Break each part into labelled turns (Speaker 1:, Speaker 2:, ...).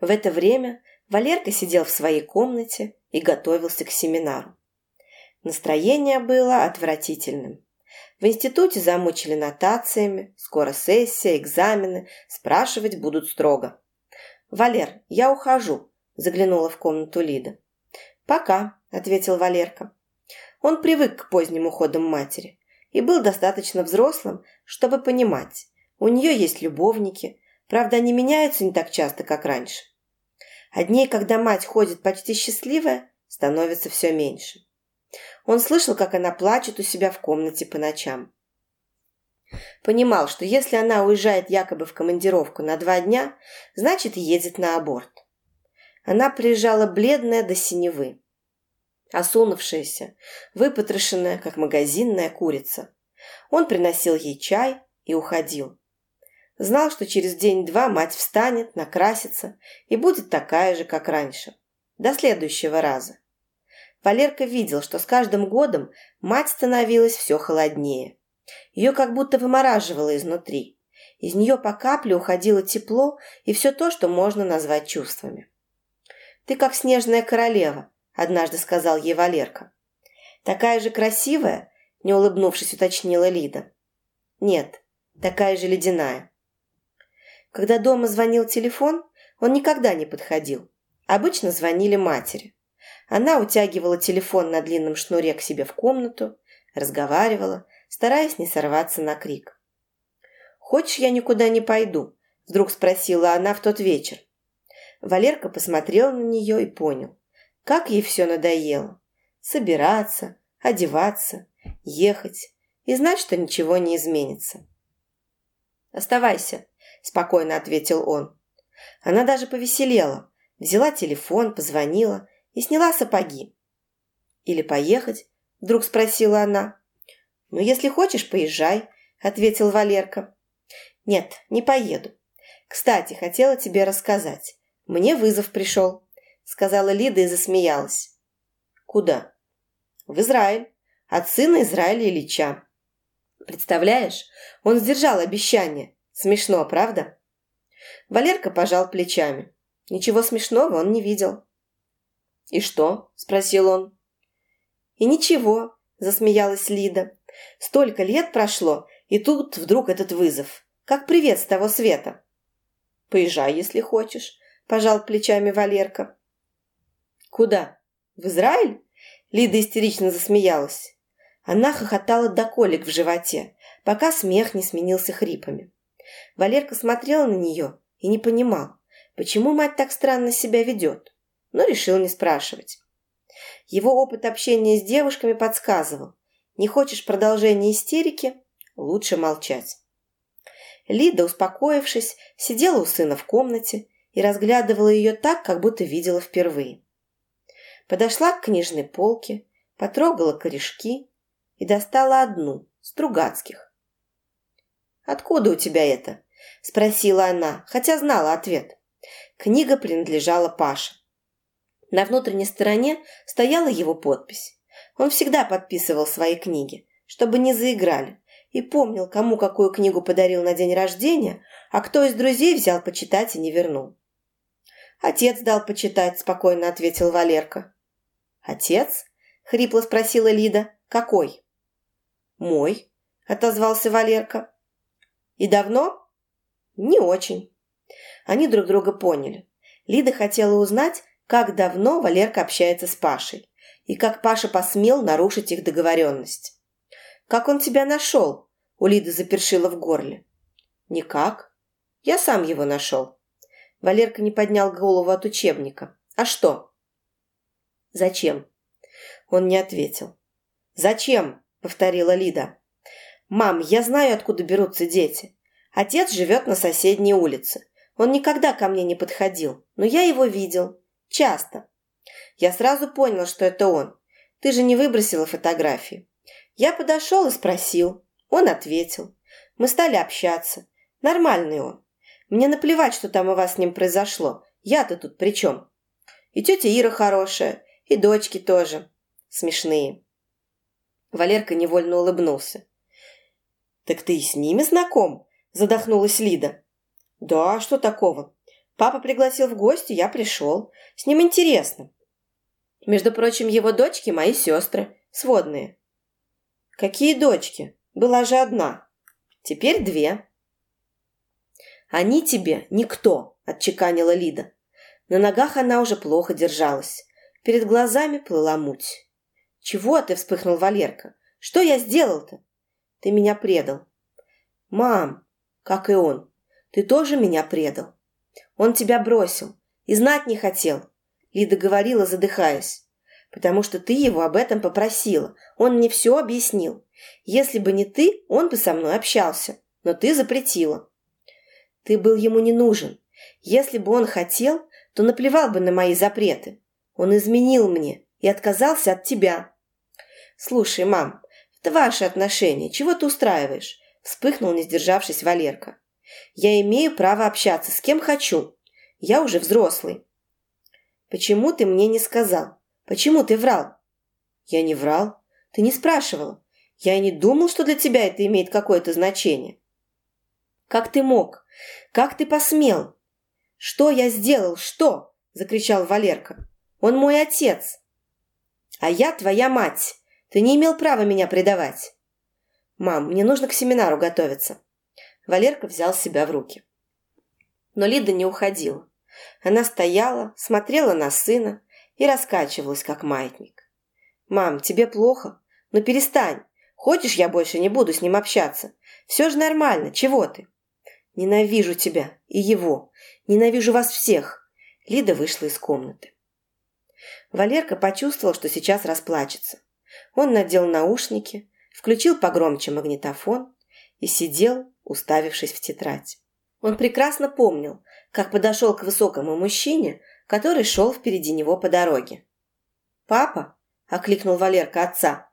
Speaker 1: В это время Валерка сидел в своей комнате и готовился к семинару. Настроение было отвратительным. В институте замучили нотациями, скоро сессия, экзамены, спрашивать будут строго. «Валер, я ухожу», – заглянула в комнату Лида. «Пока», – ответил Валерка. Он привык к поздним уходам матери и был достаточно взрослым, чтобы понимать, у нее есть любовники, правда, они меняются не так часто, как раньше. А дней, когда мать ходит почти счастливая, становится все меньше. Он слышал, как она плачет у себя в комнате по ночам. Понимал, что если она уезжает якобы в командировку на два дня, значит едет на аборт. Она приезжала бледная до синевы, осунувшаяся, выпотрошенная, как магазинная курица. Он приносил ей чай и уходил. Знал, что через день-два мать встанет, накрасится и будет такая же, как раньше. До следующего раза. Валерка видел, что с каждым годом мать становилась все холоднее. Ее как будто вымораживало изнутри. Из нее по капле уходило тепло и все то, что можно назвать чувствами. «Ты как снежная королева», – однажды сказал ей Валерка. «Такая же красивая?» – не улыбнувшись, уточнила Лида. «Нет, такая же ледяная». Когда дома звонил телефон, он никогда не подходил. Обычно звонили матери. Она утягивала телефон на длинном шнуре к себе в комнату, разговаривала, стараясь не сорваться на крик. «Хочешь, я никуда не пойду?» – вдруг спросила она в тот вечер. Валерка посмотрел на нее и понял, как ей все надоело. Собираться, одеваться, ехать и знать, что ничего не изменится. «Оставайся», – спокойно ответил он. Она даже повеселела, взяла телефон, позвонила и сняла сапоги. «Или поехать?» – вдруг спросила она. «Ну, если хочешь, поезжай», – ответил Валерка. «Нет, не поеду. Кстати, хотела тебе рассказать. Мне вызов пришел», – сказала Лида и засмеялась. «Куда?» «В Израиль. От сына Израиля Ильича». «Представляешь, он сдержал обещание. Смешно, правда?» Валерка пожал плечами. Ничего смешного он не видел. «И что?» – спросил он. «И ничего», – засмеялась Лида. «Столько лет прошло, и тут вдруг этот вызов. Как привет с того света». «Поезжай, если хочешь», – пожал плечами Валерка. «Куда? В Израиль?» Лида истерично засмеялась. Она хохотала до колик в животе, пока смех не сменился хрипами. Валерка смотрел на нее и не понимал, почему мать так странно себя ведет но решил не спрашивать. Его опыт общения с девушками подсказывал. Не хочешь продолжения истерики? Лучше молчать. Лида, успокоившись, сидела у сына в комнате и разглядывала ее так, как будто видела впервые. Подошла к книжной полке, потрогала корешки и достала одну, Стругацких. «Откуда у тебя это?» – спросила она, хотя знала ответ. Книга принадлежала Паше. На внутренней стороне стояла его подпись. Он всегда подписывал свои книги, чтобы не заиграли, и помнил, кому какую книгу подарил на день рождения, а кто из друзей взял почитать и не вернул. «Отец дал почитать», – спокойно ответил Валерка. «Отец?» – хрипло спросила Лида. «Какой?» «Мой», – отозвался Валерка. «И давно?» «Не очень». Они друг друга поняли. Лида хотела узнать, как давно Валерка общается с Пашей и как Паша посмел нарушить их договоренность. «Как он тебя нашел?» – у Лиды запершило в горле. «Никак. Я сам его нашел». Валерка не поднял голову от учебника. «А что?» «Зачем?» Он не ответил. «Зачем?» – повторила Лида. «Мам, я знаю, откуда берутся дети. Отец живет на соседней улице. Он никогда ко мне не подходил, но я его видел. Часто. Я сразу понял, что это он. Ты же не выбросила фотографии. Я подошел и спросил. Он ответил. Мы стали общаться. Нормальный он. Мне наплевать, что там у вас с ним произошло. Я-то тут при чем? И тетя Ира хорошая, и дочки тоже. Смешные. Валерка невольно улыбнулся. «Так ты и с ними знаком?» – задохнулась Лида. «Да, что такого? Папа пригласил в гости, я пришел. С ним интересно. Между прочим, его дочки мои сестры, сводные. Какие дочки? Была же одна. Теперь две. Они тебе никто, отчеканила Лида. На ногах она уже плохо держалась. Перед глазами плыла муть. «Чего ты?» – вспыхнул Валерка. «Что я сделал-то?» «Ты меня предал». «Мам, как и он, ты тоже меня предал. Он тебя бросил и знать не хотел», – Лида говорила, задыхаясь. «Потому что ты его об этом попросила. Он мне все объяснил. Если бы не ты, он бы со мной общался. Но ты запретила. Ты был ему не нужен. Если бы он хотел, то наплевал бы на мои запреты. Он изменил мне и отказался от тебя. Слушай, мам, это ваши отношения. Чего ты устраиваешь? Вспыхнул, не сдержавшись, Валерка. Я имею право общаться с кем хочу. Я уже взрослый. Почему ты мне не сказал? Почему ты врал? Я не врал. Ты не спрашивала. Я и не думал, что для тебя это имеет какое-то значение. Как ты мог? Как ты посмел? «Что я сделал? Что?» – закричал Валерка. «Он мой отец!» «А я твоя мать! Ты не имел права меня предавать!» «Мам, мне нужно к семинару готовиться!» Валерка взял себя в руки. Но Лида не уходила. Она стояла, смотрела на сына и раскачивалась, как маятник. «Мам, тебе плохо? Ну перестань! Хочешь, я больше не буду с ним общаться? Все же нормально, чего ты?» «Ненавижу тебя и его. Ненавижу вас всех!» Лида вышла из комнаты. Валерка почувствовал, что сейчас расплачется. Он надел наушники, включил погромче магнитофон и сидел, уставившись в тетрадь. Он прекрасно помнил, как подошел к высокому мужчине, который шел впереди него по дороге. «Папа!» – окликнул Валерка отца.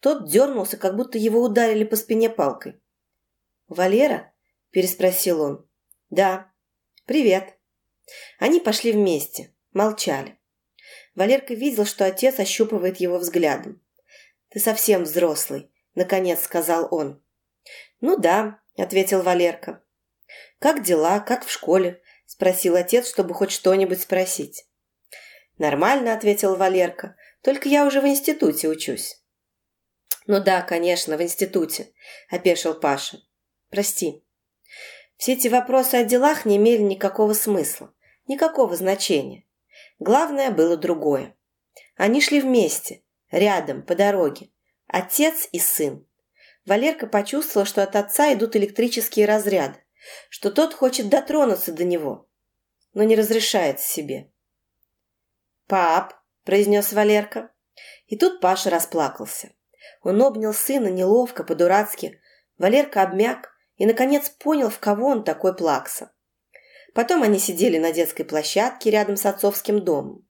Speaker 1: Тот дернулся, как будто его ударили по спине палкой. «Валера?» переспросил он. «Да. Привет». Они пошли вместе, молчали. Валерка видел, что отец ощупывает его взглядом. «Ты совсем взрослый», — наконец сказал он. «Ну да», — ответил Валерка. «Как дела? Как в школе?» — спросил отец, чтобы хоть что-нибудь спросить. «Нормально», — ответил Валерка. «Только я уже в институте учусь». «Ну да, конечно, в институте», — опешил Паша. «Прости». Все эти вопросы о делах не имели никакого смысла, никакого значения. Главное было другое. Они шли вместе, рядом, по дороге. Отец и сын. Валерка почувствовал, что от отца идут электрические разряды, что тот хочет дотронуться до него, но не разрешает себе. «Пап!» – произнес Валерка. И тут Паша расплакался. Он обнял сына неловко, по-дурацки. Валерка обмяк, и, наконец, понял, в кого он такой плакса. Потом они сидели на детской площадке рядом с отцовским домом.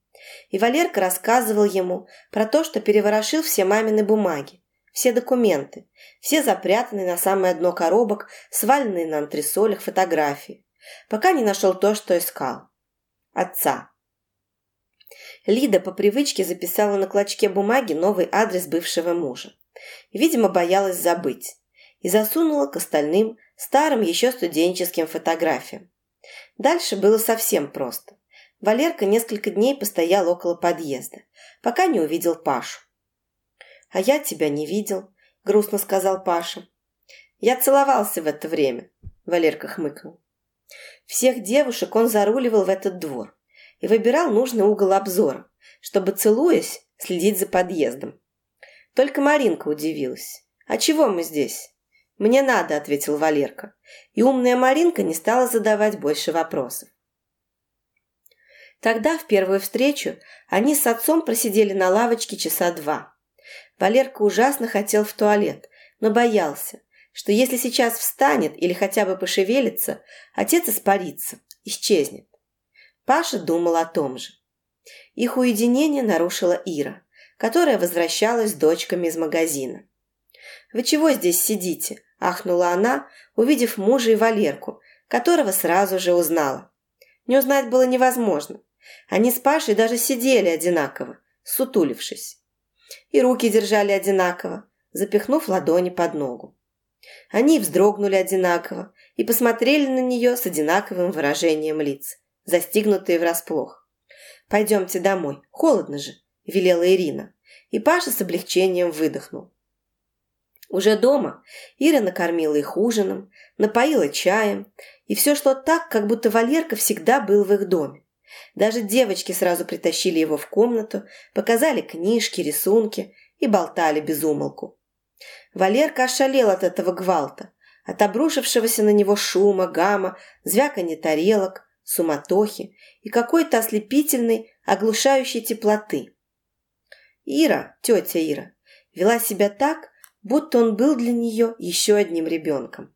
Speaker 1: И Валерка рассказывал ему про то, что переворошил все мамины бумаги, все документы, все запрятанные на самое дно коробок, сваленные на антресолях фотографии, пока не нашел то, что искал. Отца. Лида по привычке записала на клочке бумаги новый адрес бывшего мужа. Видимо, боялась забыть и засунула к остальным старым еще студенческим фотографиям. Дальше было совсем просто. Валерка несколько дней постоял около подъезда, пока не увидел Пашу. «А я тебя не видел», — грустно сказал Паша. «Я целовался в это время», — Валерка хмыкнул. Всех девушек он заруливал в этот двор и выбирал нужный угол обзора, чтобы, целуясь, следить за подъездом. Только Маринка удивилась. «А чего мы здесь?» «Мне надо», — ответил Валерка. И умная Маринка не стала задавать больше вопросов. Тогда, в первую встречу, они с отцом просидели на лавочке часа два. Валерка ужасно хотел в туалет, но боялся, что если сейчас встанет или хотя бы пошевелится, отец испарится, исчезнет. Паша думал о том же. Их уединение нарушила Ира, которая возвращалась с дочками из магазина. «Вы чего здесь сидите?» – ахнула она, увидев мужа и Валерку, которого сразу же узнала. Не узнать было невозможно. Они с Пашей даже сидели одинаково, сутулившись. И руки держали одинаково, запихнув ладони под ногу. Они вздрогнули одинаково и посмотрели на нее с одинаковым выражением лиц. застигнутые врасплох. «Пойдемте домой, холодно же», – велела Ирина. И Паша с облегчением выдохнул. Уже дома Ира накормила их ужином, напоила чаем, и все шло так, как будто Валерка всегда был в их доме. Даже девочки сразу притащили его в комнату, показали книжки, рисунки и болтали без умолку. Валерка ошалел от этого гвалта, от обрушившегося на него шума, гамма, звяканья тарелок, суматохи и какой-то ослепительной, оглушающей теплоты. Ира, тетя Ира, вела себя так, будто он был для нее еще одним ребенком.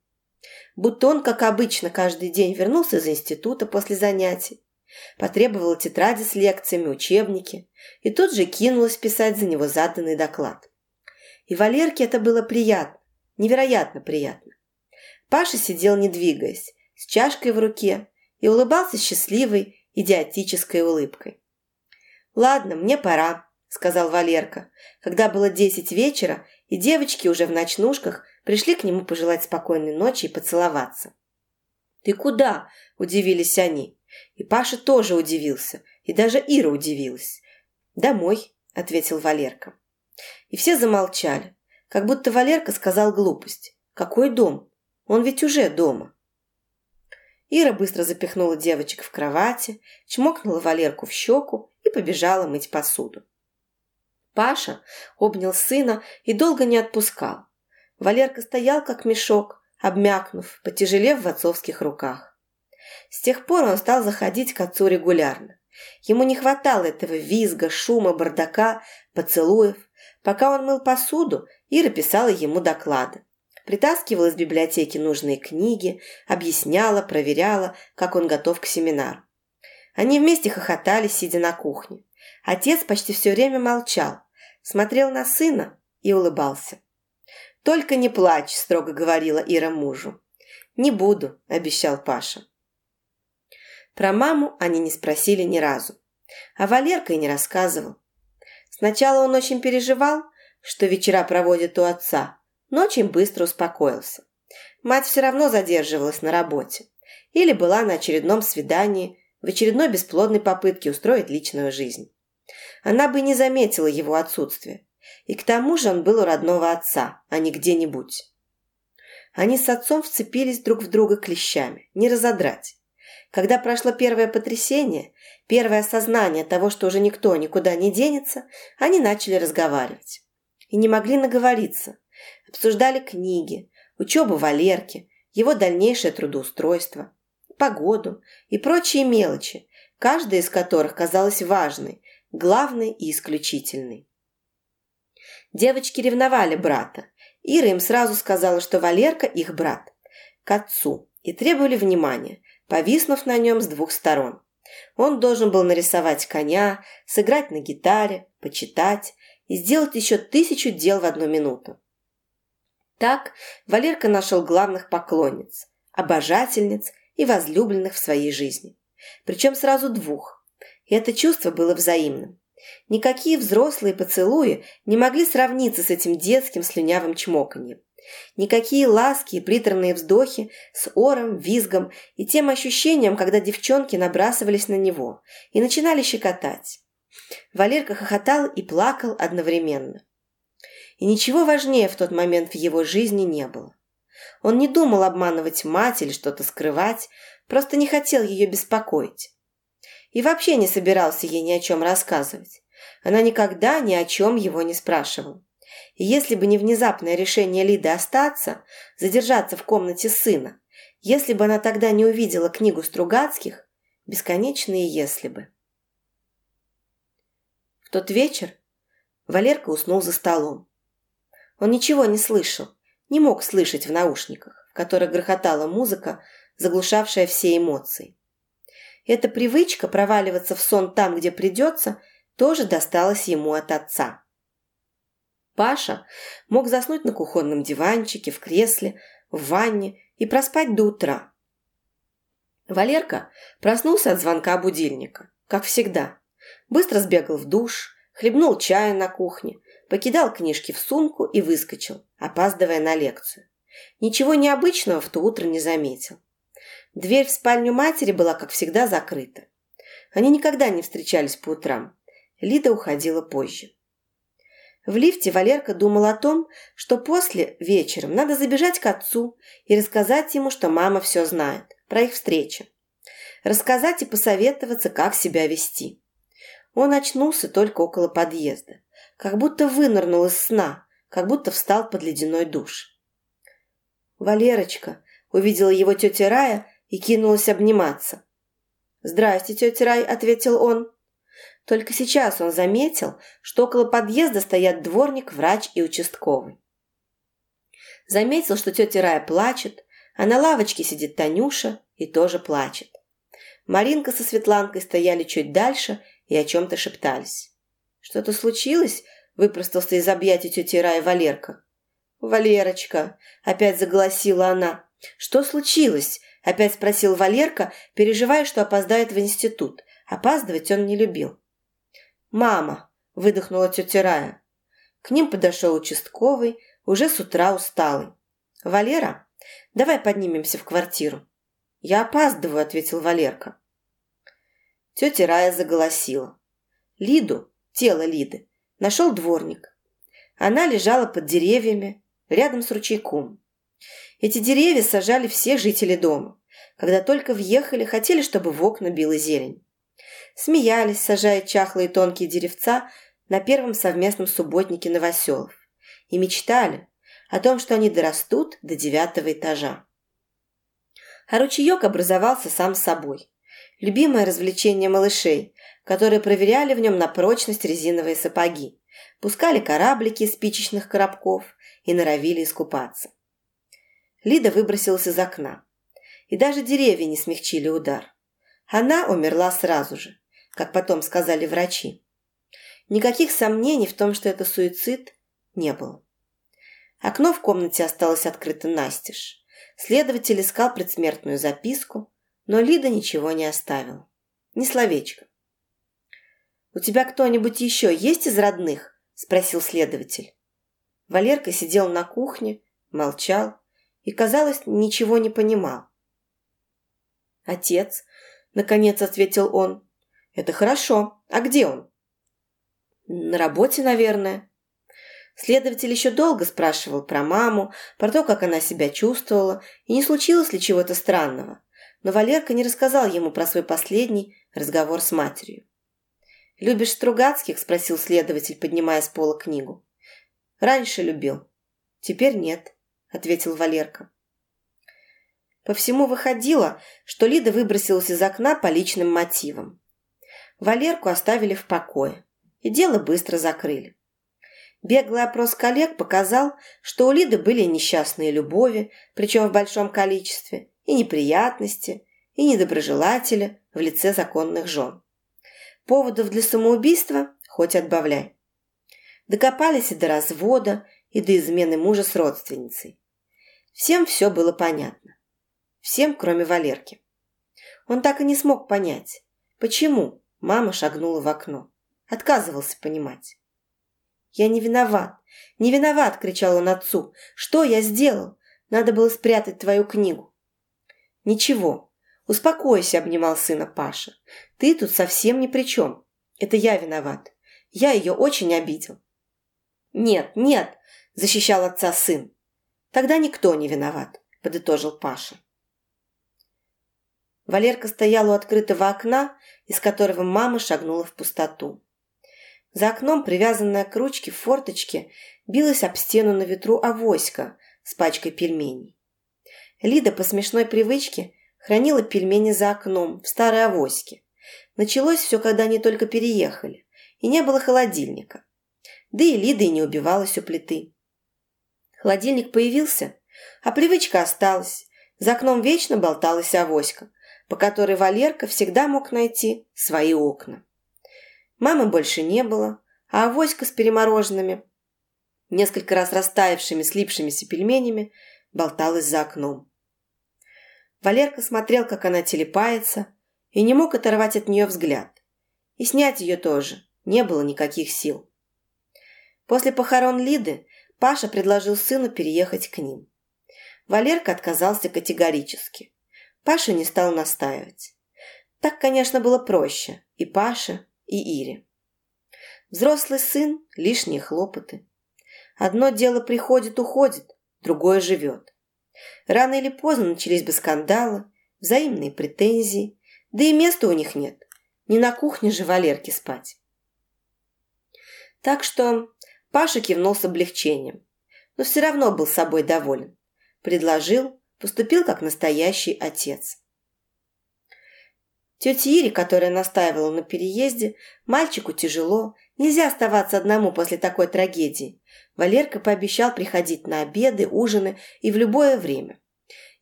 Speaker 1: Будто он, как обычно, каждый день вернулся из института после занятий, потребовал тетради с лекциями, учебники и тут же кинулась писать за него заданный доклад. И Валерке это было приятно, невероятно приятно. Паша сидел не двигаясь, с чашкой в руке и улыбался счастливой, идиотической улыбкой. «Ладно, мне пора», – сказал Валерка, когда было десять вечера, и девочки уже в ночнушках пришли к нему пожелать спокойной ночи и поцеловаться. «Ты куда?» – удивились они. И Паша тоже удивился, и даже Ира удивилась. «Домой», – ответил Валерка. И все замолчали, как будто Валерка сказал глупость. «Какой дом? Он ведь уже дома». Ира быстро запихнула девочек в кровати, чмокнула Валерку в щеку и побежала мыть посуду. Паша обнял сына и долго не отпускал. Валерка стоял, как мешок, обмякнув, потяжелев в отцовских руках. С тех пор он стал заходить к отцу регулярно. Ему не хватало этого визга, шума, бардака, поцелуев. Пока он мыл посуду, Ира писала ему доклады. Притаскивала из библиотеки нужные книги, объясняла, проверяла, как он готов к семинару. Они вместе хохотали, сидя на кухне. Отец почти все время молчал, смотрел на сына и улыбался. «Только не плачь», – строго говорила Ира мужу. «Не буду», – обещал Паша. Про маму они не спросили ни разу. А Валерка и не рассказывал. Сначала он очень переживал, что вечера проводит у отца, но очень быстро успокоился. Мать все равно задерживалась на работе. Или была на очередном свидании, в очередной бесплодной попытке устроить личную жизнь она бы не заметила его отсутствие. И к тому же он был у родного отца, а не где-нибудь. Они с отцом вцепились друг в друга клещами, не разодрать. Когда прошло первое потрясение, первое осознание того, что уже никто никуда не денется, они начали разговаривать. И не могли наговориться. Обсуждали книги, учебу Валерки, его дальнейшее трудоустройство, погоду и прочие мелочи, каждая из которых казалась важной, главный и исключительный. Девочки ревновали брата. Ира им сразу сказала, что Валерка их брат, к отцу, и требовали внимания, повиснув на нем с двух сторон. Он должен был нарисовать коня, сыграть на гитаре, почитать и сделать еще тысячу дел в одну минуту. Так Валерка нашел главных поклонниц, обожательниц и возлюбленных в своей жизни. Причем сразу двух и это чувство было взаимным. Никакие взрослые поцелуи не могли сравниться с этим детским слюнявым чмоканьем. Никакие ласки и приторные вздохи с ором, визгом и тем ощущением, когда девчонки набрасывались на него и начинали щекотать. Валерка хохотал и плакал одновременно. И ничего важнее в тот момент в его жизни не было. Он не думал обманывать мать или что-то скрывать, просто не хотел ее беспокоить и вообще не собирался ей ни о чем рассказывать. Она никогда ни о чем его не спрашивала. И если бы не внезапное решение Лиды остаться, задержаться в комнате сына, если бы она тогда не увидела книгу Стругацких, бесконечные «если бы». В тот вечер Валерка уснул за столом. Он ничего не слышал, не мог слышать в наушниках, в которых грохотала музыка, заглушавшая все эмоции. Эта привычка проваливаться в сон там, где придется, тоже досталась ему от отца. Паша мог заснуть на кухонном диванчике, в кресле, в ванне и проспать до утра. Валерка проснулся от звонка будильника, как всегда. Быстро сбегал в душ, хлебнул чая на кухне, покидал книжки в сумку и выскочил, опаздывая на лекцию. Ничего необычного в то утро не заметил. Дверь в спальню матери была, как всегда, закрыта. Они никогда не встречались по утрам. Лида уходила позже. В лифте Валерка думал о том, что после вечером надо забежать к отцу и рассказать ему, что мама все знает, про их встречу. Рассказать и посоветоваться, как себя вести. Он очнулся только около подъезда, как будто вынырнул из сна, как будто встал под ледяной душ. Валерочка увидела его тетя Рая и кинулась обниматься. «Здрасте, тетя Рай», — ответил он. Только сейчас он заметил, что около подъезда стоят дворник, врач и участковый. Заметил, что тетя Рая плачет, а на лавочке сидит Танюша и тоже плачет. Маринка со Светланкой стояли чуть дальше и о чем-то шептались. «Что-то случилось?» – выпростался из объятий тети Рая Валерка. «Валерочка!» – опять заголосила она. «Что случилось?» – опять спросил Валерка, переживая, что опоздает в институт. Опаздывать он не любил. «Мама!» – выдохнула тетя Рая. К ним подошел участковый, уже с утра усталый. «Валера, давай поднимемся в квартиру». «Я опаздываю», – ответил Валерка. Тетя Рая заголосила. Лиду, тело Лиды, нашел дворник. Она лежала под деревьями, рядом с ручейком. Эти деревья сажали все жители дома. Когда только въехали, хотели, чтобы в окна била зелень смеялись, сажая чахлые тонкие деревца на первом совместном субботнике новоселов и мечтали о том, что они дорастут до девятого этажа. А ручеек образовался сам собой. Любимое развлечение малышей, которые проверяли в нем на прочность резиновые сапоги, пускали кораблики из спичечных коробков и норовили искупаться. Лида выбросилась из окна. И даже деревья не смягчили удар. Она умерла сразу же как потом сказали врачи. Никаких сомнений в том, что это суицид, не было. Окно в комнате осталось открыто настежь. Следователь искал предсмертную записку, но Лида ничего не оставила. Ни словечко. «У тебя кто-нибудь еще есть из родных?» – спросил следователь. Валерка сидел на кухне, молчал и, казалось, ничего не понимал. «Отец», – наконец ответил он, «Это хорошо. А где он?» «На работе, наверное». Следователь еще долго спрашивал про маму, про то, как она себя чувствовала, и не случилось ли чего-то странного. Но Валерка не рассказал ему про свой последний разговор с матерью. «Любишь Стругацких?» – спросил следователь, поднимая с пола книгу. «Раньше любил. Теперь нет», – ответил Валерка. По всему выходило, что Лида выбросилась из окна по личным мотивам. Валерку оставили в покое, и дело быстро закрыли. Беглый опрос коллег показал, что у Лиды были несчастные любови, причем в большом количестве, и неприятности, и недоброжелатели в лице законных жен. Поводов для самоубийства хоть отбавляй. Докопались и до развода, и до измены мужа с родственницей. Всем все было понятно. Всем, кроме Валерки. Он так и не смог понять, почему Мама шагнула в окно. Отказывался понимать. «Я не виноват! Не виноват!» – кричал он отцу. «Что я сделал? Надо было спрятать твою книгу». «Ничего. Успокойся», – обнимал сына Паша. «Ты тут совсем ни при чем. Это я виноват. Я ее очень обидел». «Нет, нет!» – защищал отца сын. «Тогда никто не виноват», – подытожил Паша. Валерка стоял у открытого окна, из которого мама шагнула в пустоту. За окном, привязанная к ручке в форточке, билась об стену на ветру авоська с пачкой пельменей. Лида по смешной привычке хранила пельмени за окном, в старой авоське. Началось все, когда они только переехали, и не было холодильника. Да и Лида и не убивалась у плиты. Холодильник появился, а привычка осталась. За окном вечно болталась авоська, по которой Валерка всегда мог найти свои окна. Мамы больше не было, а авоська с перемороженными, несколько раз растаявшими, слипшимися пельменями, болталась за окном. Валерка смотрел, как она телепается, и не мог оторвать от нее взгляд. И снять ее тоже не было никаких сил. После похорон Лиды Паша предложил сыну переехать к ним. Валерка отказался категорически. Паша не стал настаивать. Так, конечно, было проще и Паше, и Ире. Взрослый сын – лишние хлопоты. Одно дело приходит-уходит, другое живет. Рано или поздно начались бы скандалы, взаимные претензии, да и места у них нет. Не на кухне же Валерке спать. Так что Паша кивнул с облегчением, но все равно был собой доволен. Предложил, поступил как настоящий отец. Тете Ире, которая настаивала на переезде, мальчику тяжело, нельзя оставаться одному после такой трагедии. Валерка пообещал приходить на обеды, ужины и в любое время.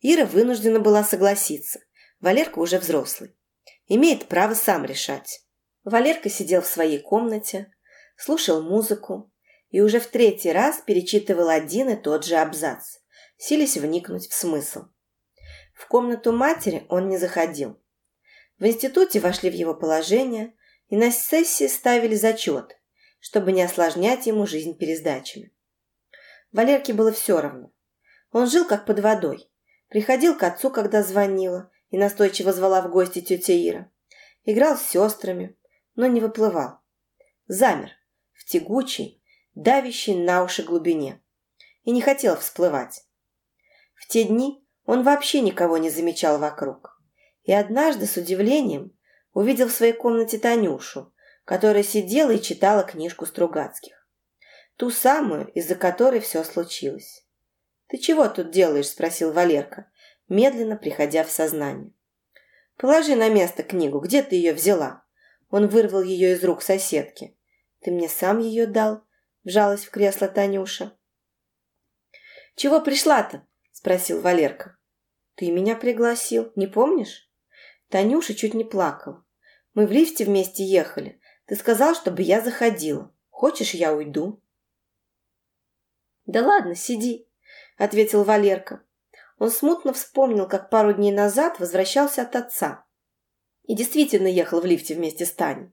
Speaker 1: Ира вынуждена была согласиться. Валерка уже взрослый. Имеет право сам решать. Валерка сидел в своей комнате, слушал музыку и уже в третий раз перечитывал один и тот же абзац, силясь вникнуть в смысл. В комнату матери он не заходил. В институте вошли в его положение и на сессии ставили зачет, чтобы не осложнять ему жизнь пересдачами. Валерке было все равно. Он жил как под водой. Приходил к отцу, когда звонила, и настойчиво звала в гости тетя Ира. Играл с сестрами, но не выплывал. Замер в тягучей, давящей на уши глубине и не хотел всплывать. В те дни он вообще никого не замечал вокруг и однажды с удивлением увидел в своей комнате Танюшу, которая сидела и читала книжку Стругацких. Ту самую, из-за которой все случилось. «Ты чего тут делаешь?» – спросил Валерка, медленно приходя в сознание. «Положи на место книгу. Где ты ее взяла?» Он вырвал ее из рук соседки. «Ты мне сам ее дал?» – вжалась в кресло Танюша. «Чего пришла-то?» – спросил Валерка. «Ты меня пригласил, не помнишь?» Танюша чуть не плакала. Мы в лифте вместе ехали. Ты сказал, чтобы я заходила. Хочешь, я уйду?» «Да ладно, сиди», — ответил Валерка. Он смутно вспомнил, как пару дней назад возвращался от отца. И действительно ехал в лифте вместе с Таней.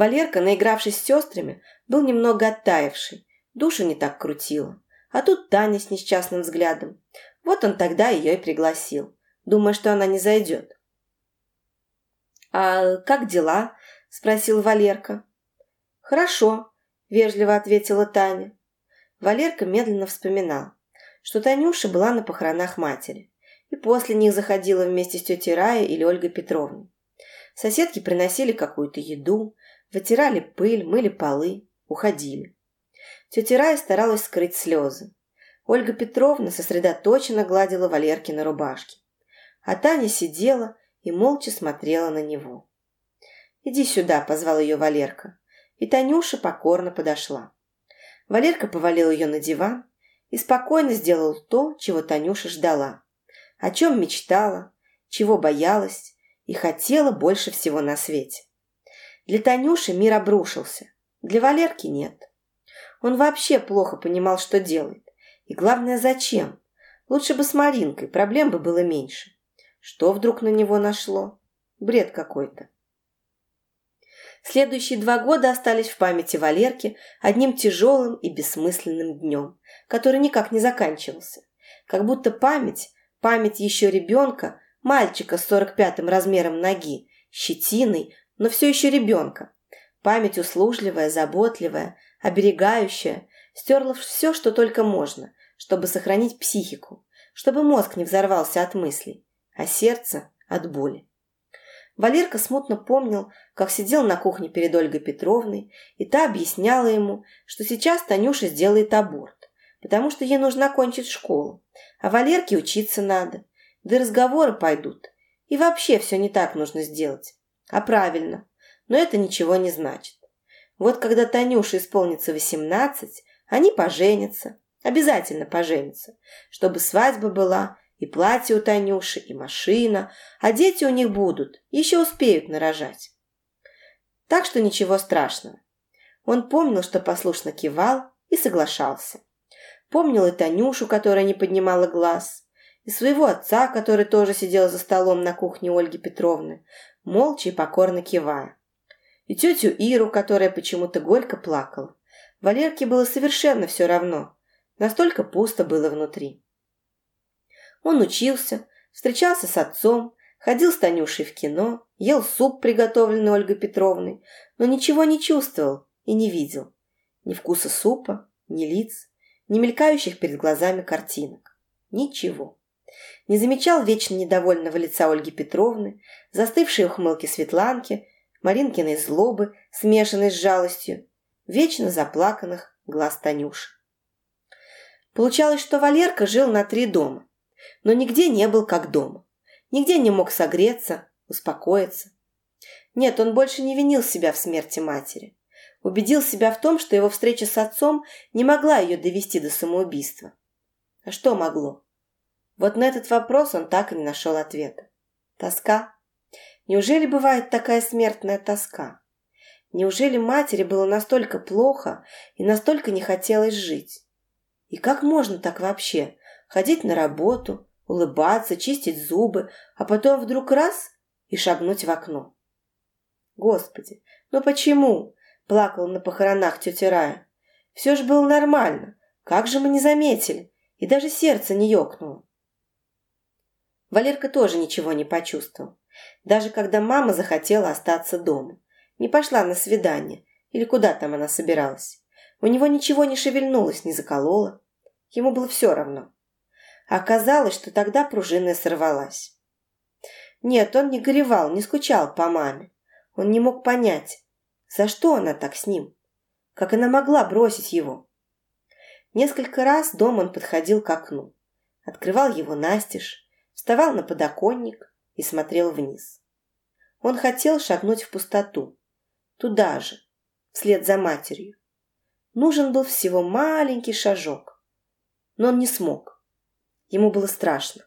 Speaker 1: Валерка, наигравшись с сестрами, был немного оттаивший. Душу не так крутило. А тут Таня с несчастным взглядом. Вот он тогда ее и пригласил, думая, что она не зайдет. «А как дела?» – спросил Валерка. «Хорошо», – вежливо ответила Таня. Валерка медленно вспоминал, что Танюша была на похоронах матери и после них заходила вместе с тетей Раей или Ольгой Петровной. Соседки приносили какую-то еду, вытирали пыль, мыли полы, уходили. Тетя Рая старалась скрыть слезы. Ольга Петровна сосредоточенно гладила Валерки на рубашке. А Таня сидела и молча смотрела на него. «Иди сюда», — позвал ее Валерка. И Танюша покорно подошла. Валерка повалил ее на диван и спокойно сделал то, чего Танюша ждала, о чем мечтала, чего боялась и хотела больше всего на свете. Для Танюши мир обрушился, для Валерки нет. Он вообще плохо понимал, что делает. И главное, зачем? Лучше бы с Маринкой, проблем бы было меньше. Что вдруг на него нашло? Бред какой-то. Следующие два года остались в памяти Валерки одним тяжелым и бессмысленным днем, который никак не заканчивался. Как будто память, память еще ребенка, мальчика с 45-м размером ноги, щетиной, но все еще ребенка. Память услужливая, заботливая, оберегающая, стерла все, что только можно, чтобы сохранить психику, чтобы мозг не взорвался от мыслей а сердце от боли. Валерка смутно помнил, как сидел на кухне перед Ольгой Петровной, и та объясняла ему, что сейчас Танюша сделает аборт, потому что ей нужно кончить школу, а Валерке учиться надо, да разговоры пойдут. И вообще все не так нужно сделать, а правильно, но это ничего не значит. Вот когда Танюше исполнится восемнадцать, они поженятся, обязательно поженятся, чтобы свадьба была и платье у Танюши, и машина, а дети у них будут, еще успеют нарожать. Так что ничего страшного. Он помнил, что послушно кивал и соглашался. Помнил и Танюшу, которая не поднимала глаз, и своего отца, который тоже сидел за столом на кухне Ольги Петровны, молча и покорно кивая. И тетю Иру, которая почему-то горько плакала. Валерке было совершенно все равно. Настолько пусто было внутри. Он учился, Встречался с отцом, ходил с Танюшей в кино, ел суп, приготовленный Ольгой Петровной, но ничего не чувствовал и не видел. Ни вкуса супа, ни лиц, ни мелькающих перед глазами картинок. Ничего. Не замечал вечно недовольного лица Ольги Петровны, застывшей ухмылки Светланки, Маринкиной злобы, смешанной с жалостью, вечно заплаканных глаз Танюши. Получалось, что Валерка жил на три дома, но нигде не был как дома. Нигде не мог согреться, успокоиться. Нет, он больше не винил себя в смерти матери. Убедил себя в том, что его встреча с отцом не могла ее довести до самоубийства. А что могло? Вот на этот вопрос он так и не нашел ответа. Тоска? Неужели бывает такая смертная тоска? Неужели матери было настолько плохо и настолько не хотелось жить? И как можно так вообще? Ходить на работу, улыбаться, чистить зубы, а потом вдруг раз и шагнуть в окно. Господи, ну почему? Плакала на похоронах тетя Рая. Все же было нормально. Как же мы не заметили? И даже сердце не ёкнуло. Валерка тоже ничего не почувствовал. Даже когда мама захотела остаться дома. Не пошла на свидание. Или куда там она собиралась. У него ничего не шевельнулось, не закололо. Ему было все равно. Оказалось, что тогда пружина сорвалась. Нет, он не горевал, не скучал по маме. Он не мог понять, за что она так с ним? Как она могла бросить его? Несколько раз дом он подходил к окну, открывал его настежь, вставал на подоконник и смотрел вниз. Он хотел шагнуть в пустоту, туда же, вслед за матерью. Нужен был всего маленький шажок, но он не смог. Ему было страшно.